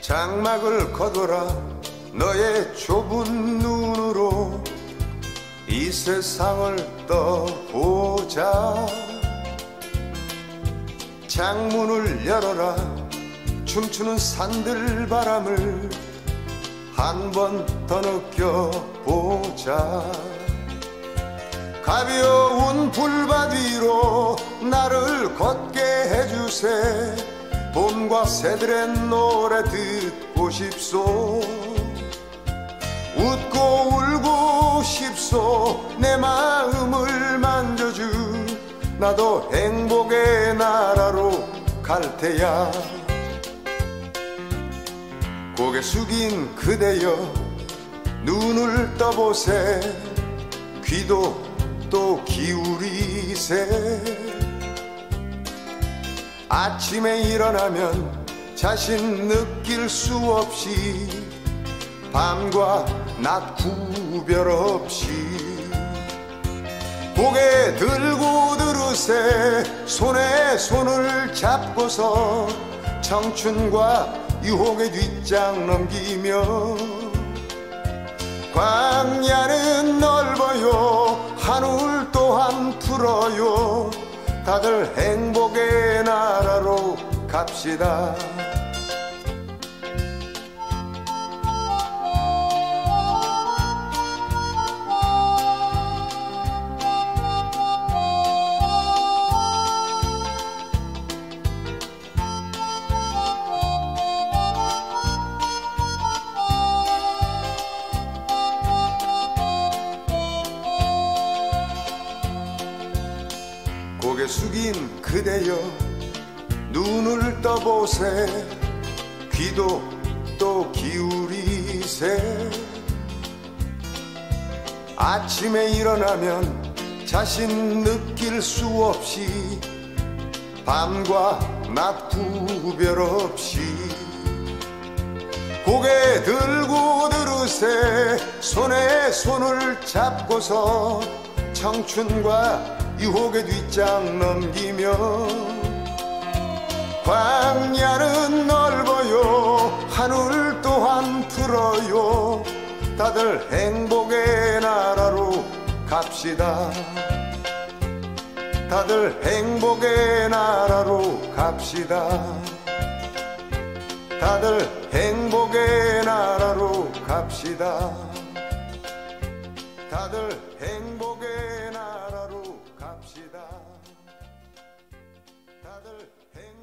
장막을 걷어라 너의 좁은 눈으로 이 세상을 떠보자. 창문을 열어라 춤추는 산들 바람을 한 번 더 느껴보자. 가벼운 불밭 위로 나를 걷게 해주세 봄과 새들의 노래 듣고 싶소. 웃고 울고 싶소. 내 마음을 만져주. 나도 행복의 나라로 갈 테야. 고개 숙인 그대여 눈을 떠보세. 귀도 또 기울이세 아침에 일어나면 자신 느낄 수 없이 밤과 낮 구별 없이 고개 들고 들으세 손에 손을 잡고서 청춘과 유혹의 뒷장 넘기며 광야는 넓어요 하늘 또한 풀어요 다들 행복의 나라로 갑시다 고개 숙인 그대여 눈을 떠보세. 귀도 또 기울이세. 아침에 일어나면 자신 느낄 수 없이 밤과 낮 구별 없이 고개 들고 들으세. 손에 손을 잡고서 청춘과 유혹의 뒷장 넘기며 광야는 넓어요. 하늘 또한 풀어요. 다들 행복의 나라로 갑시다. 다들 행복의 나라로 갑시다. 다들 행복의 나라로 갑시다. 다들 행복의 다들 행